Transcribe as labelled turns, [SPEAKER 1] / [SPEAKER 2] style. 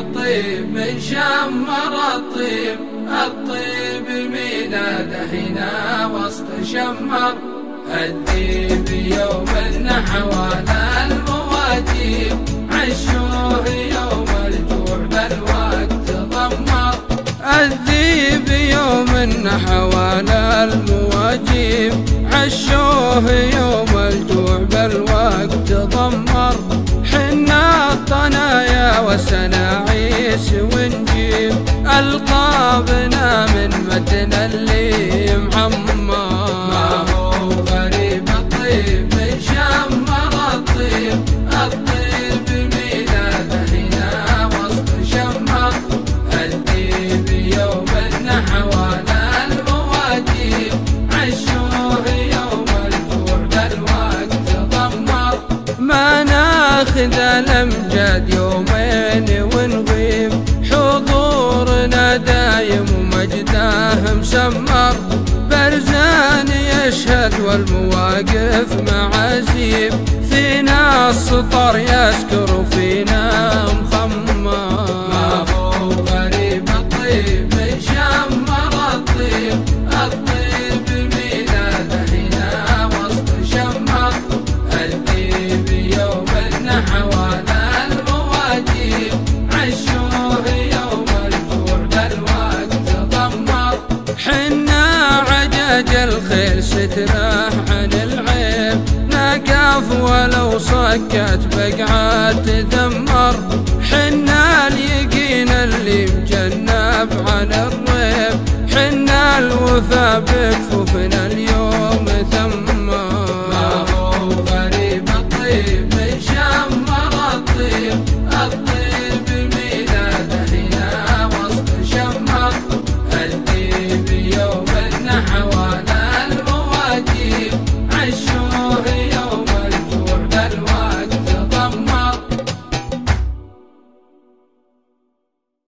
[SPEAKER 1] الطيب من شمر الطيب الطيب ميلاده هنا وسط شمر. الديب يوم النحوال المواجيب عشوه يوم الجوع بالوقت ضمر الذيب يوم النحوال المواجيب عشوه يوم الجوع بالوقت ضمر وسناعيس ونجيب ألقابنا من متن اللي معمر. ما هو غريب الطيب شمر الطيب. الطيب ميلاده وسط شمر. يوم النحوال المواجيب عشوه يوم الجوع بالوقت ضمر ما ناخذ الأمجاد يومين دايم ومجده مسمر برزان يشهد والمواقف معازيب فينا السطر يسكر فينا عجج الخيل ستره عن العيب نقاف ولو صكت بقعات تدمر. حنا اليقين اللي مجنب عن الريب. حنا الوفا بكفوفنا النحوال المواجيب